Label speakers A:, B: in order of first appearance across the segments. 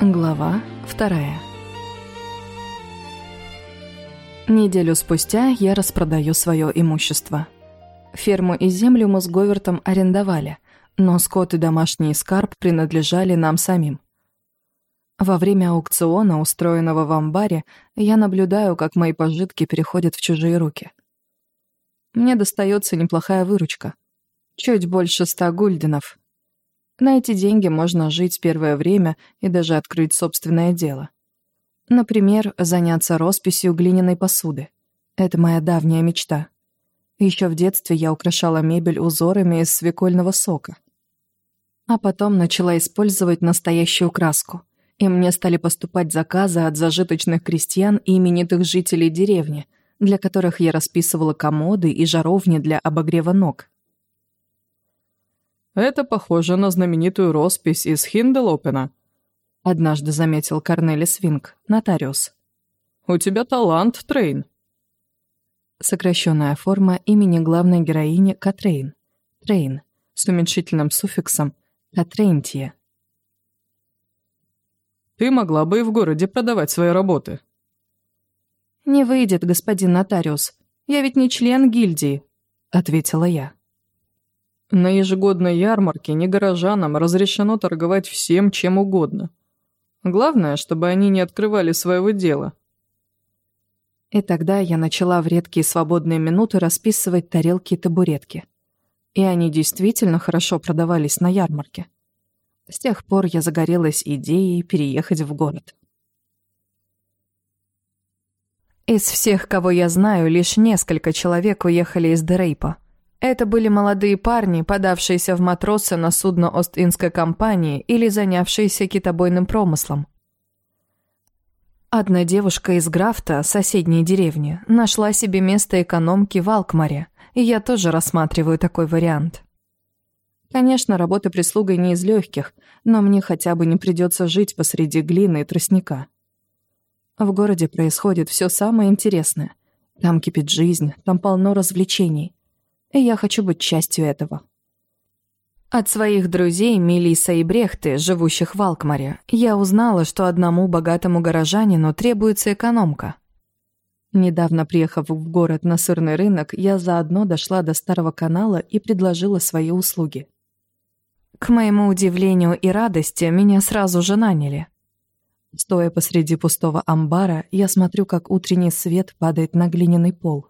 A: Глава вторая Неделю спустя я распродаю свое имущество. Ферму и землю мы с Говертом арендовали, но скот и домашний скарб принадлежали нам самим. Во время аукциона, устроенного в амбаре, я наблюдаю, как мои пожитки переходят в чужие руки. Мне достается неплохая выручка. Чуть больше ста гульденов. На эти деньги можно жить первое время и даже открыть собственное дело. Например, заняться росписью глиняной посуды. Это моя давняя мечта. Еще в детстве я украшала мебель узорами из свекольного сока. А потом начала использовать настоящую краску. И мне стали поступать заказы от зажиточных крестьян и именитых жителей деревни, для которых я расписывала комоды и жаровни для обогрева ног.
B: «Это похоже на знаменитую роспись из Хинделопена», — однажды заметил Корнелис Винг, нотариус. «У тебя талант, Трейн».
A: Сокращенная форма имени главной героини Катрейн. Трейн, с уменьшительным суффиксом Катрейнтия.
B: «Ты могла бы и в городе продавать свои работы».
A: «Не выйдет, господин нотариус. Я ведь не член гильдии», — ответила я.
B: На ежегодной ярмарке не горожанам разрешено торговать всем, чем угодно. Главное, чтобы они не открывали своего дела.
A: И тогда я начала в редкие свободные минуты расписывать тарелки и табуретки. И они действительно хорошо продавались на ярмарке. С тех пор я загорелась идеей переехать в город. Из всех, кого я знаю, лишь несколько человек уехали из Дерейпа — это были молодые парни, подавшиеся в матросы на судно Ост-Индской компании или занявшиеся китобойным промыслом. Одна девушка из Графта, соседней деревни, нашла себе место экономки в Алкмаре, и я тоже рассматриваю такой вариант. Конечно, работа прислугой не из легких, но мне хотя бы не придется жить посреди глины и тростника. В городе происходит все самое интересное. Там кипит жизнь, там полно развлечений и я хочу быть частью этого. От своих друзей Мелиса и Брехты, живущих в Алкмаре, я узнала, что одному богатому горожанину требуется экономка. Недавно приехав в город на сырный рынок, я заодно дошла до Старого канала и предложила свои услуги. К моему удивлению и радости, меня сразу же наняли. Стоя посреди пустого амбара, я смотрю, как утренний свет падает на глиняный пол.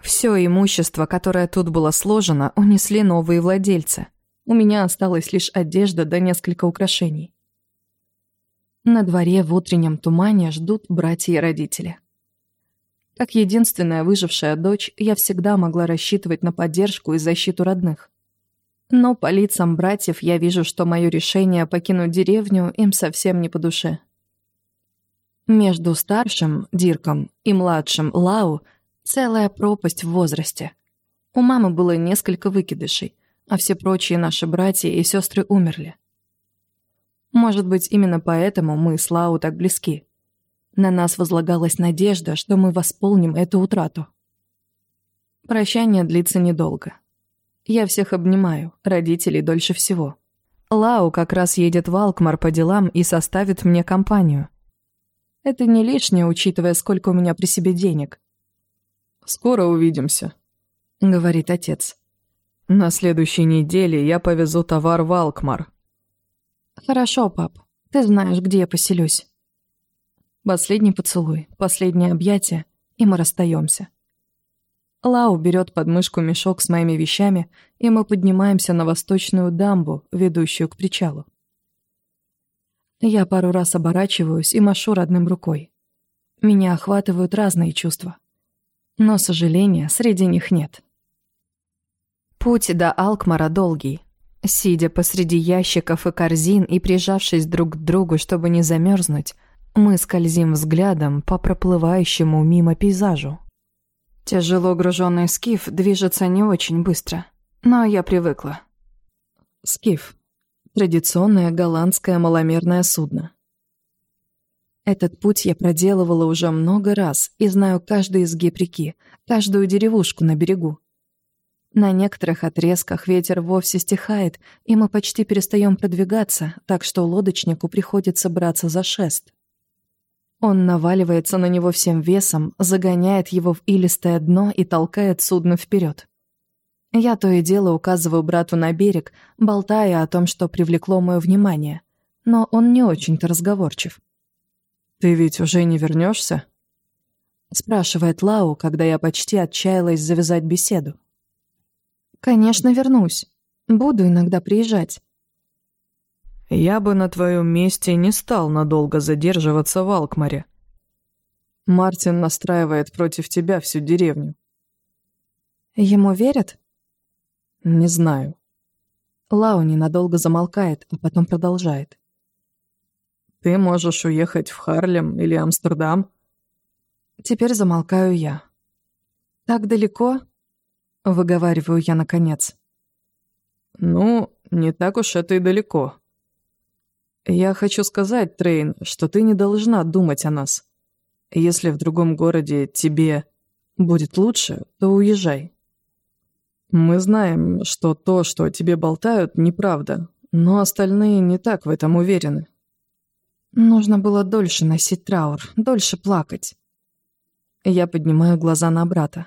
A: Все имущество, которое тут было сложено, унесли новые владельцы. У меня осталась лишь одежда да несколько украшений. На дворе в утреннем тумане ждут братья и родители. Как единственная выжившая дочь, я всегда могла рассчитывать на поддержку и защиту родных. Но по лицам братьев я вижу, что мое решение покинуть деревню им совсем не по душе. Между старшим, Дирком, и младшим, Лау, Целая пропасть в возрасте. У мамы было несколько выкидышей, а все прочие наши братья и сестры умерли. Может быть, именно поэтому мы с Лау так близки. На нас возлагалась надежда, что мы восполним эту утрату. Прощание длится недолго. Я всех обнимаю, родителей дольше всего. Лау как раз едет в Алкмар по делам и составит мне компанию. Это не лишнее, учитывая, сколько у меня при себе денег.
B: Скоро увидимся», —
A: говорит отец.
B: «На следующей неделе я повезу товар в Алкмар».
A: «Хорошо, пап. Ты знаешь, где я поселюсь». Последний поцелуй, последнее объятие, и мы расстаемся. Лау берет под мышку мешок с моими вещами, и мы поднимаемся на восточную дамбу, ведущую к причалу. Я пару раз оборачиваюсь и машу родным рукой. Меня охватывают разные чувства но сожаления среди них нет. Путь до Алкмара долгий. Сидя посреди ящиков и корзин и прижавшись друг к другу, чтобы не замерзнуть, мы скользим взглядом по проплывающему мимо пейзажу. Тяжело груженный скиф движется не очень быстро, но я привыкла. Скиф — традиционное голландское маломерное судно. Этот путь я проделывала уже много раз и знаю каждый изгиб реки, каждую деревушку на берегу. На некоторых отрезках ветер вовсе стихает, и мы почти перестаем продвигаться, так что лодочнику приходится браться за шест. Он наваливается на него всем весом, загоняет его в илистое дно и толкает судно вперед. Я то и дело указываю брату на берег, болтая о том, что привлекло мое внимание, но он не очень-то разговорчив.
B: «Ты ведь уже не вернешься?
A: спрашивает Лау, когда я почти отчаялась завязать беседу. «Конечно, вернусь. Буду иногда приезжать».
B: «Я бы на твоем месте не стал надолго задерживаться в Алкмаре. Мартин настраивает против тебя всю деревню».
A: «Ему верят?»
B: «Не знаю».
A: Лау ненадолго замолкает, а потом продолжает.
B: Ты можешь уехать в Харлем или Амстердам.
A: Теперь замолкаю я. Так далеко? Выговариваю я наконец.
B: Ну, не так уж это и далеко. Я хочу сказать, Трейн, что ты не должна думать о нас. Если в другом городе тебе будет лучше, то уезжай. Мы знаем, что то, что тебе болтают, неправда, но остальные не так в этом уверены.
A: Нужно было дольше носить траур, дольше плакать. Я поднимаю глаза на брата.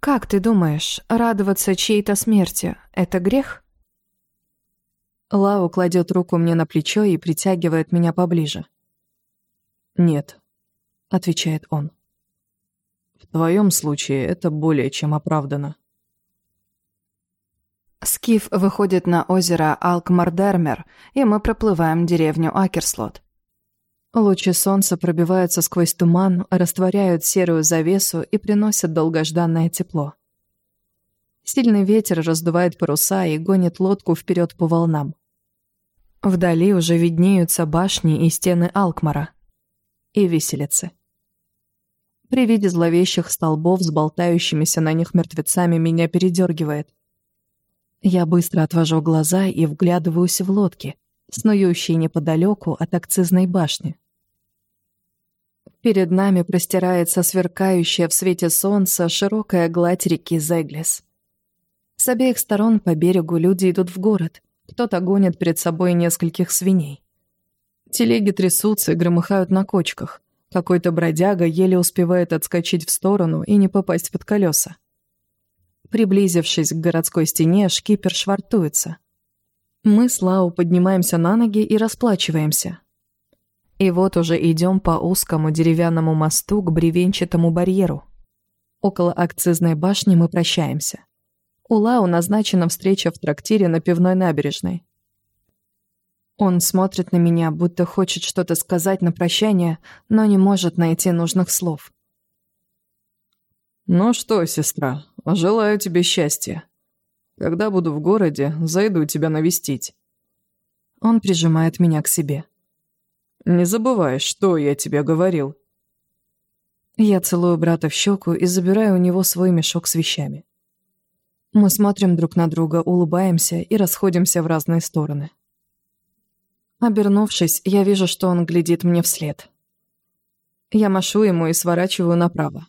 A: «Как ты думаешь, радоваться чьей-то смерти — это грех?» Лау кладет руку мне на плечо и притягивает меня поближе.
B: «Нет», —
A: отвечает он.
B: «В твоем случае это более чем оправдано».
A: Скиф выходит на озеро Алкмардермер, и мы проплываем деревню Акерслот. Лучи солнца пробиваются сквозь туман, растворяют серую завесу и приносят долгожданное тепло. Сильный ветер раздувает паруса и гонит лодку вперед по волнам. Вдали уже виднеются башни и стены Алкмара. И виселицы. При виде зловещих столбов с болтающимися на них мертвецами меня передергивает. Я быстро отвожу глаза и вглядываюсь в лодки, снующие неподалеку от акцизной башни. Перед нами простирается сверкающая в свете солнца широкая гладь реки Зеглис. С обеих сторон по берегу люди идут в город, кто-то гонит перед собой нескольких свиней. Телеги трясутся и громыхают на кочках. Какой-то бродяга еле успевает отскочить в сторону и не попасть под колеса. Приблизившись к городской стене, шкипер швартуется. Мы с Лау поднимаемся на ноги и расплачиваемся. И вот уже идем по узкому деревянному мосту к бревенчатому барьеру. Около акцизной башни мы прощаемся. У Лау назначена встреча в трактире на пивной набережной. Он смотрит на меня, будто хочет что-то сказать на прощание, но не может найти нужных слов.
B: «Ну что, сестра, желаю тебе счастья. Когда буду в городе, зайду тебя навестить».
A: Он прижимает меня к себе.
B: «Не забывай, что я тебе говорил».
A: Я целую брата в щеку и забираю у него свой мешок с вещами. Мы смотрим друг на друга, улыбаемся и расходимся в разные стороны. Обернувшись, я вижу, что он глядит мне вслед. Я машу ему и сворачиваю направо.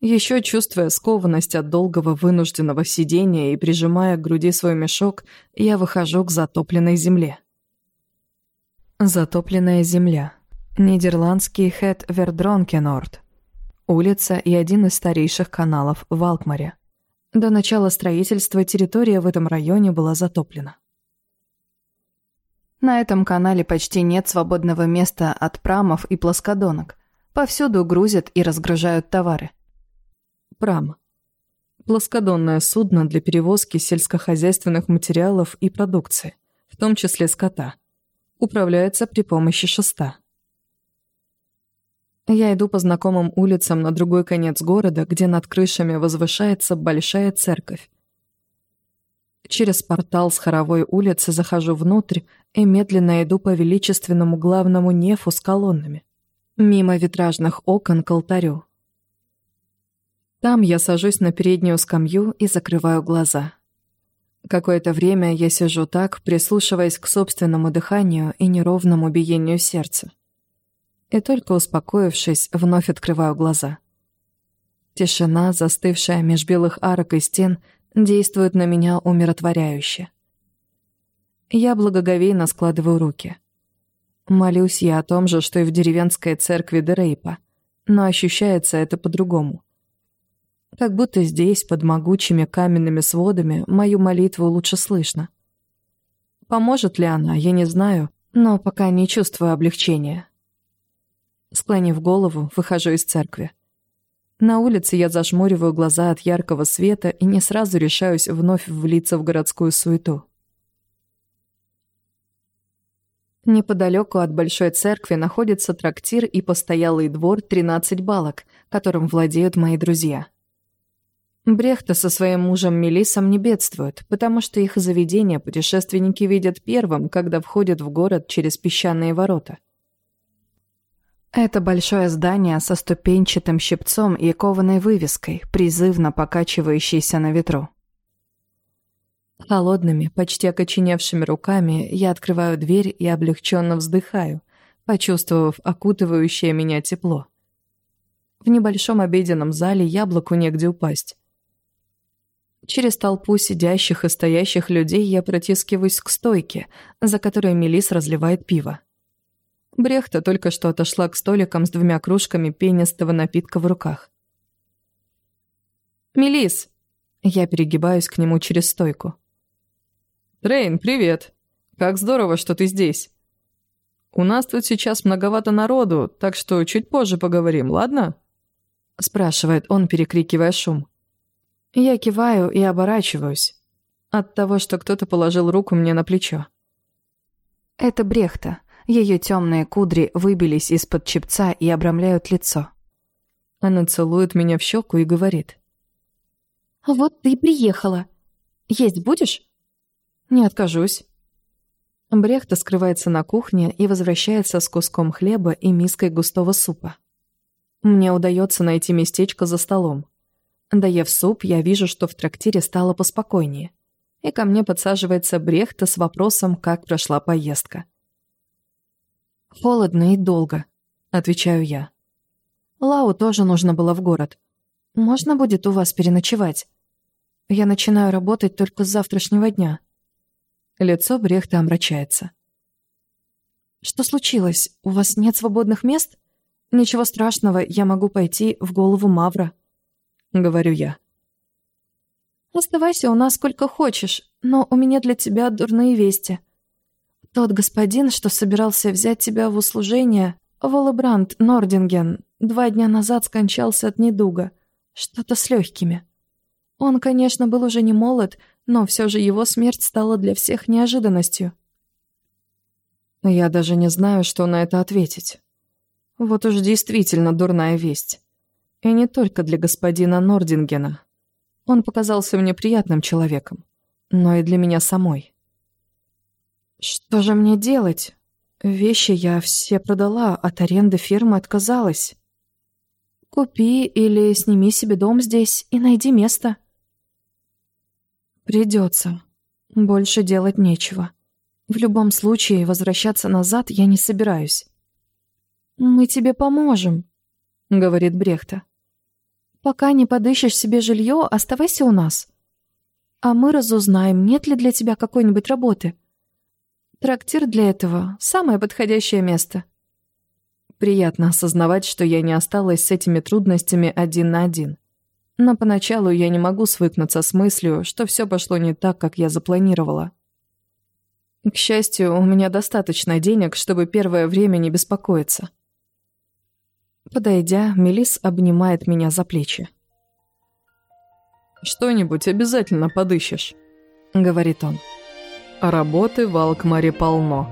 A: Еще чувствуя скованность от долгого вынужденного сидения и прижимая к груди свой мешок, я выхожу к затопленной земле. Затопленная земля. Нидерландский Хет Вердронкенорд. Улица и один из старейших каналов в Алкмаре. До начала строительства территория в этом районе была затоплена. На этом канале почти нет свободного места от прамов и плоскодонок. Повсюду грузят и разгружают товары. Прам. Плоскодонное судно для перевозки сельскохозяйственных материалов и продукции, в том числе скота. Управляется при помощи шеста. Я иду по знакомым улицам на другой конец города, где над крышами возвышается большая церковь. Через портал с хоровой улицы захожу внутрь и медленно иду по величественному главному нефу с колоннами. Мимо витражных окон к алтарю. Там я сажусь на переднюю скамью и закрываю глаза. Какое-то время я сижу так, прислушиваясь к собственному дыханию и неровному биению сердца. И только успокоившись, вновь открываю глаза. Тишина, застывшая меж белых арок и стен, действует на меня умиротворяюще. Я благоговейно складываю руки. Молюсь я о том же, что и в деревенской церкви Дерейпа, но ощущается это по-другому. Как будто здесь, под могучими каменными сводами, мою молитву лучше слышно. Поможет ли она, я не знаю, но пока не чувствую облегчения. Склонив голову, выхожу из церкви. На улице я зажмуриваю глаза от яркого света и не сразу решаюсь вновь влиться в городскую суету. Неподалеку от Большой Церкви находится трактир и постоялый двор «13 балок», которым владеют мои друзья. Брехта со своим мужем Мелисом не бедствуют, потому что их заведение путешественники видят первым, когда входят в город через песчаные ворота. Это большое здание со ступенчатым щипцом и кованой вывеской, призывно покачивающейся на ветру. Холодными, почти окоченевшими руками я открываю дверь и облегченно вздыхаю, почувствовав окутывающее меня тепло. В небольшом обеденном зале яблоку негде упасть. Через толпу сидящих и стоящих людей я протискиваюсь к стойке, за которой Мелис разливает пиво. Брехта только что отошла к столикам с двумя кружками пенистого напитка в руках. «Мелис!» Я перегибаюсь к нему через стойку.
B: «Трейн, привет! Как здорово, что ты здесь. У нас тут сейчас многовато народу, так что чуть позже поговорим, ладно?»
A: Спрашивает он, перекрикивая шум. Я киваю и оборачиваюсь от того, что кто-то положил руку мне на плечо. Это Брехта. Ее темные кудри выбились из-под чепца и обрамляют лицо. Она целует меня в щеку и говорит. «Вот ты и приехала. Есть будешь?» «Не откажусь». Брехта скрывается на кухне и возвращается с куском хлеба и миской густого супа. Мне удается найти местечко за столом. Доев суп, я вижу, что в трактире стало поспокойнее. И ко мне подсаживается Брехта с вопросом, как прошла поездка. «Холодно и долго», — отвечаю я. «Лау тоже нужно было в город. Можно будет у вас переночевать? Я начинаю работать только с завтрашнего дня». Лицо Брехта омрачается. «Что случилось? У вас нет свободных мест? Ничего страшного, я могу пойти в голову Мавра», — говорю я. «Оставайся у нас сколько хочешь, но у меня для тебя дурные вести. Тот господин, что собирался взять тебя в услужение, Волебранд Нординген, два дня назад скончался от недуга, что-то с легкими. Он, конечно, был уже не молод, но все же его смерть стала для всех неожиданностью. Я даже не знаю, что на это ответить. Вот уж действительно дурная весть. И не только для господина Нордингена. Он показался мне приятным человеком, но и для меня самой. Что же мне делать? Вещи я все продала, от аренды фирмы отказалась. Купи или сними себе дом здесь и найди место. Придется. Больше делать нечего. В любом случае, возвращаться назад я не собираюсь. «Мы тебе поможем», — говорит Брехта. «Пока не подыщешь себе жилье, оставайся у нас. А мы разузнаем, нет ли для тебя какой-нибудь работы. Трактир для этого — самое подходящее место». Приятно осознавать, что я не осталась с этими трудностями один на один. Но поначалу я не могу свыкнуться с мыслью, что все пошло не так, как я запланировала. К счастью, у меня достаточно денег, чтобы первое время не беспокоиться. Подойдя, Мелис обнимает меня за плечи.
B: «Что-нибудь обязательно подыщешь», — говорит он. «А работы в Алкмаре полно».